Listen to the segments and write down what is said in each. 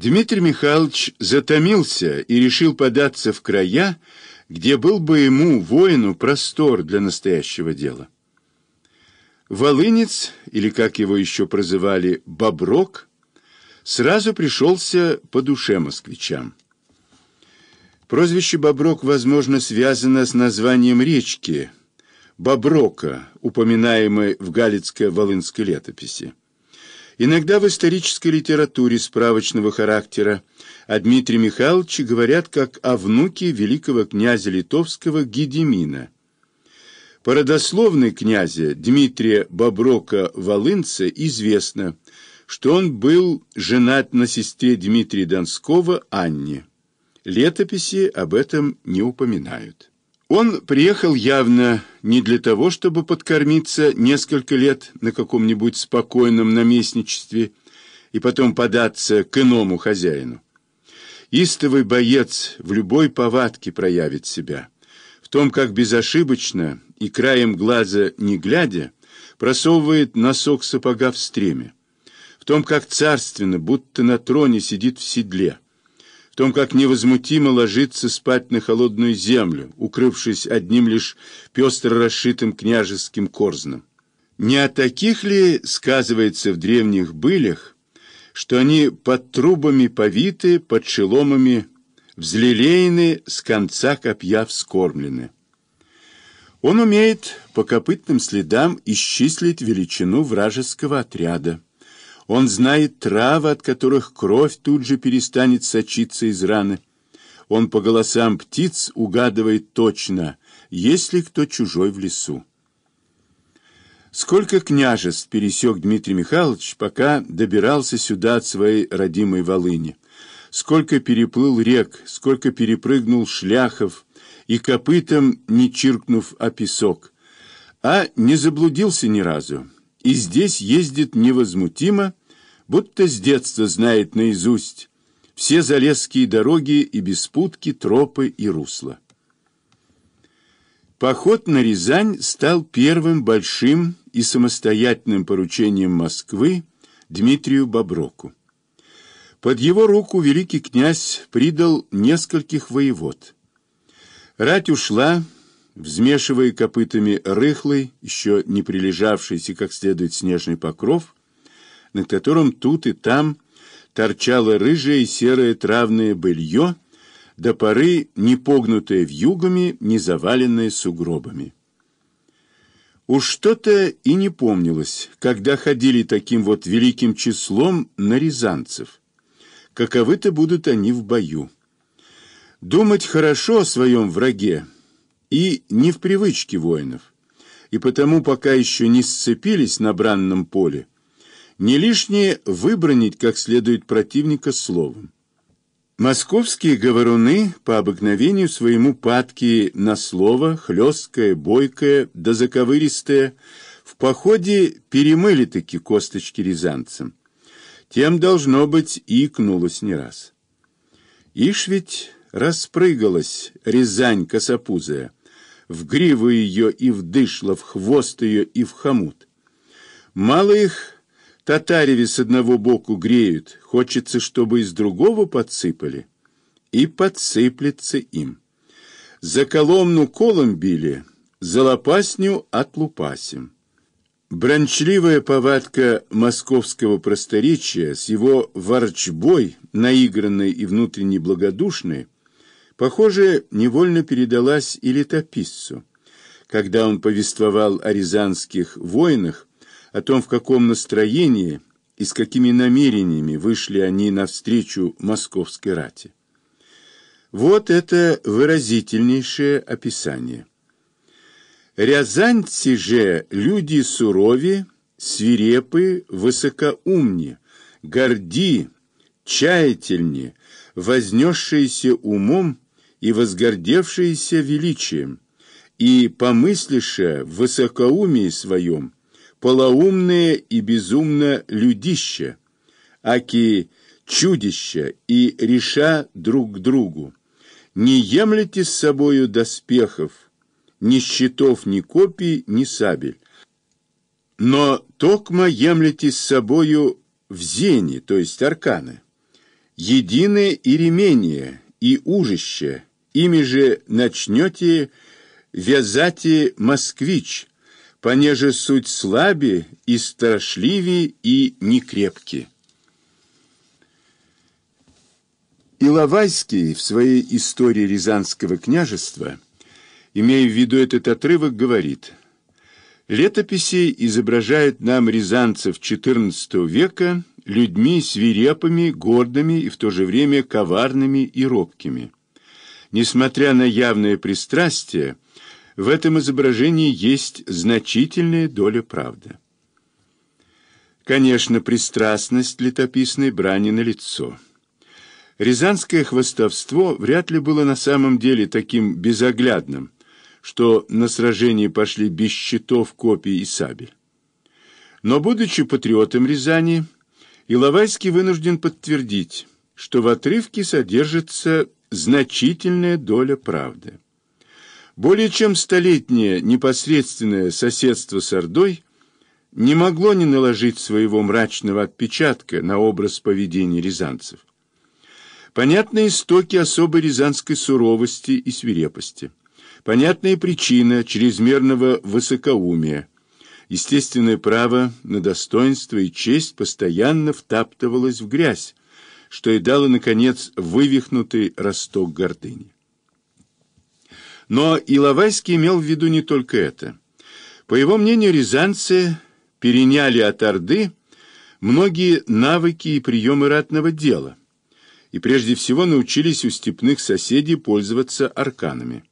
Дмитрий Михайлович затомился и решил податься в края, где был бы ему, воину, простор для настоящего дела. Волынец, или как его еще прозывали, Боброк, сразу пришелся по душе москвичам. Прозвище Боброк, возможно, связано с названием речки Боброка, упоминаемой в Галицко-Волынской летописи. Иногда в исторической литературе справочного характера о Дмитрии Михайловиче говорят как о внуке великого князя литовского Гедемина. По родословной князя Дмитрия Боброка-Волынца известно, что он был женат на сестре Дмитрия Донского Анне. Летописи об этом не упоминают. Он приехал явно не для того, чтобы подкормиться несколько лет на каком-нибудь спокойном наместничестве и потом податься к иному хозяину. Истовый боец в любой повадке проявит себя, в том, как безошибочно и краем глаза не глядя просовывает носок сапога в стреме, в том, как царственно, будто на троне сидит в седле, в том, как невозмутимо ложится спать на холодную землю, укрывшись одним лишь пестро расшитым княжеским корзном. Не о таких ли сказывается в древних былях, что они под трубами повиты, под шеломами взлелеены, с конца копья вскормлены? Он умеет по копытным следам исчислить величину вражеского отряда. Он знает травы, от которых кровь тут же перестанет сочиться из раны. Он по голосам птиц угадывает точно, есть ли кто чужой в лесу. Сколько княжеств пересек Дмитрий Михайлович, пока добирался сюда от своей родимой Волыни. Сколько переплыл рек, сколько перепрыгнул шляхов, и копытом не чиркнув о песок. А не заблудился ни разу, и здесь ездит невозмутимо, будто с детства знает наизусть все залесские дороги и беспутки, тропы и русла. Поход на Рязань стал первым большим и самостоятельным поручением Москвы Дмитрию Боброку. Под его руку великий князь придал нескольких воевод. Рать ушла, взмешивая копытами рыхлый, еще не прилежавшийся как следует снежный покров, на котором тут и там торчало рыжее и серое травное былье, до поры не погнутое вьюгами, не заваленное сугробами. Уж что-то и не помнилось, когда ходили таким вот великим числом на рязанцев. Каковы-то будут они в бою. Думать хорошо о своем враге и не в привычке воинов, и потому пока еще не сцепились на бранном поле, не лишнее выбронить как следует противника словом. Московские говоруны по обыкновению своему падки на слово, хлесткое, бойкое да заковыристое, в походе перемыли таки косточки рязанцам. Тем, должно быть, икнулось не раз. Ишь ведь распрыгалась Рязань косопузая, в гриву ее и в дышло, в хвост ее и в хомут. Мало их Татареве с одного боку греют, хочется, чтобы из другого подсыпали. И подсыплется им. За коломну колом били, за лопасню отлупасим. Брончливая повадка московского просторечия с его ворчбой, наигранной и внутренне благодушной, похоже, невольно передалась и летописцу. Когда он повествовал о рязанских воинах, о том, в каком настроении и с какими намерениями вышли они навстречу московской рати. Вот это выразительнейшее описание. Рязанцы же люди сурови, свирепы, высокоумни, горди, чаятельни, вознесшиеся умом и возгордевшиеся величием, и помыслише в высокоумии своем, полоумные и безумно людища, аки чудища и реша друг к другу. Не емлете с собою доспехов, ни щитов, ни копий, ни сабель, но токмо емлете с собою в зени, то есть арканы. едины и ремение, и ужище, ими же начнете вязати москвич, понеже суть слаби и страшливи и некрепки. Иловайский в своей истории Рязанского княжества, имея в виду этот отрывок, говорит «Летописи изображают нам рязанцев XIV века людьми свирепыми, гордыми и в то же время коварными и робкими. Несмотря на явное пристрастие, в этом изображении есть значительная доля правды. Конечно, пристрастность летописной брани налицо. Рязанское хвостовство вряд ли было на самом деле таким безоглядным, что на сражение пошли без щитов, копий и сабель. Но, будучи патриотом Рязани, Иловайский вынужден подтвердить, что в отрывке содержится значительная доля правды. Более чем столетнее непосредственное соседство с Ордой не могло не наложить своего мрачного отпечатка на образ поведения рязанцев. Понятны истоки особой рязанской суровости и свирепости. Понятная причина чрезмерного высокоумия. Естественное право на достоинство и честь постоянно втаптывалось в грязь, что и дало, наконец, вывихнутый росток гордыни. Но Иловайский имел в виду не только это. По его мнению, рязанцы переняли от Орды многие навыки и приемы ратного дела, и прежде всего научились у степных соседей пользоваться арканами.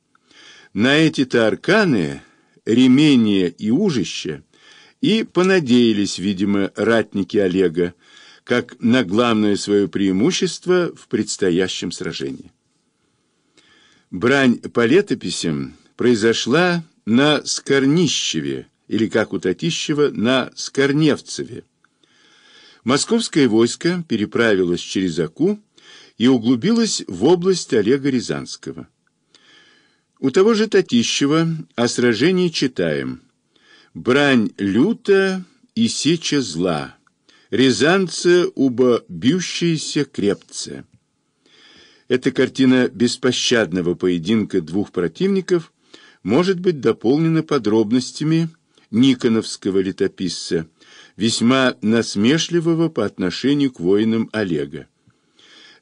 На эти-то арканы, ремения и ужища, и понадеялись, видимо, ратники Олега, как на главное свое преимущество в предстоящем сражении. Брань по летописям произошла на Скорнищеве, или, как у Татищева, на Скорневцеве. Московское войско переправилось через Аку и углубилось в область Олега Рязанского. У того же Татищева о сражении читаем «Брань люта и сеча зла, рязанцы уба бьющиеся крепцы». Эта картина беспощадного поединка двух противников может быть дополнена подробностями Никоновского летописца, весьма насмешливого по отношению к воинам Олега.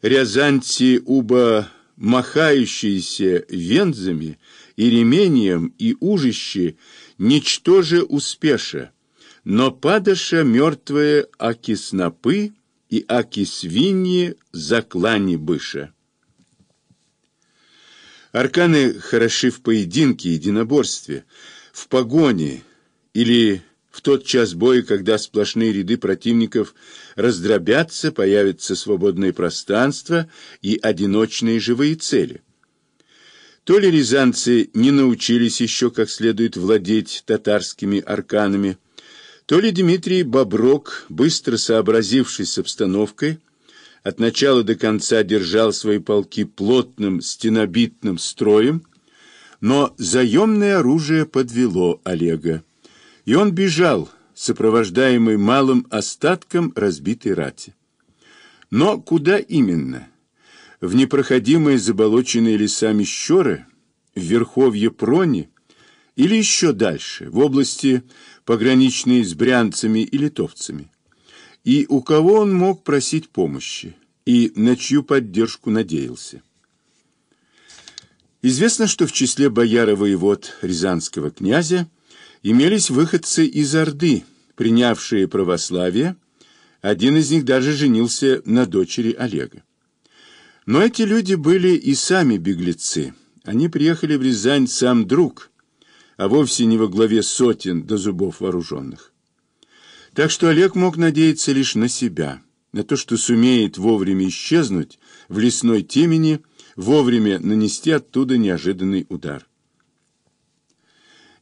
Рязанцы уба махающиеся вензами и ремением и ужище ничтоже успеша, но падаша мертвые аки снопы и аки свиньи заклани быша. Арканы хороши в поединке, единоборстве, в погоне или в тот час боя, когда сплошные ряды противников раздробятся, появится свободное пространство и одиночные живые цели. То ли рязанцы не научились еще как следует владеть татарскими арканами, то ли Дмитрий Боброк, быстро сообразившись с обстановкой, от начала до конца держал свои полки плотным стенобитным строем, но заемное оружие подвело Олега, и он бежал, сопровождаемый малым остатком разбитой рати. Но куда именно? В непроходимые заболоченные лесами щеры, в верховье Прони или еще дальше, в области, пограничные с брянцами и литовцами? И у кого он мог просить помощи, и на чью поддержку надеялся. Известно, что в числе бояр воевод Рязанского князя имелись выходцы из Орды, принявшие православие, один из них даже женился на дочери Олега. Но эти люди были и сами беглецы. Они приехали в Рязань сам друг, а вовсе не во главе сотен до зубов вооруженных. Так что Олег мог надеяться лишь на себя, на то, что сумеет вовремя исчезнуть в лесной темени, вовремя нанести оттуда неожиданный удар.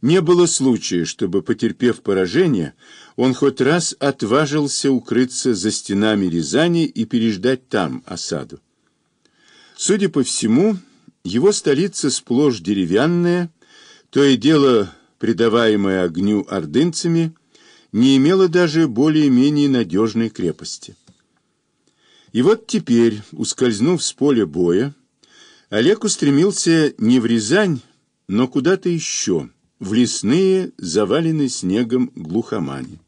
Не было случая, чтобы, потерпев поражение, он хоть раз отважился укрыться за стенами Рязани и переждать там осаду. Судя по всему, его столица сплошь деревянная, то и дело, придаваемое огню ордынцами, не имела даже более-менее надежной крепости. И вот теперь, ускользнув с поля боя, Олег устремился не в Рязань, но куда-то еще, в лесные, заваленные снегом глухомани.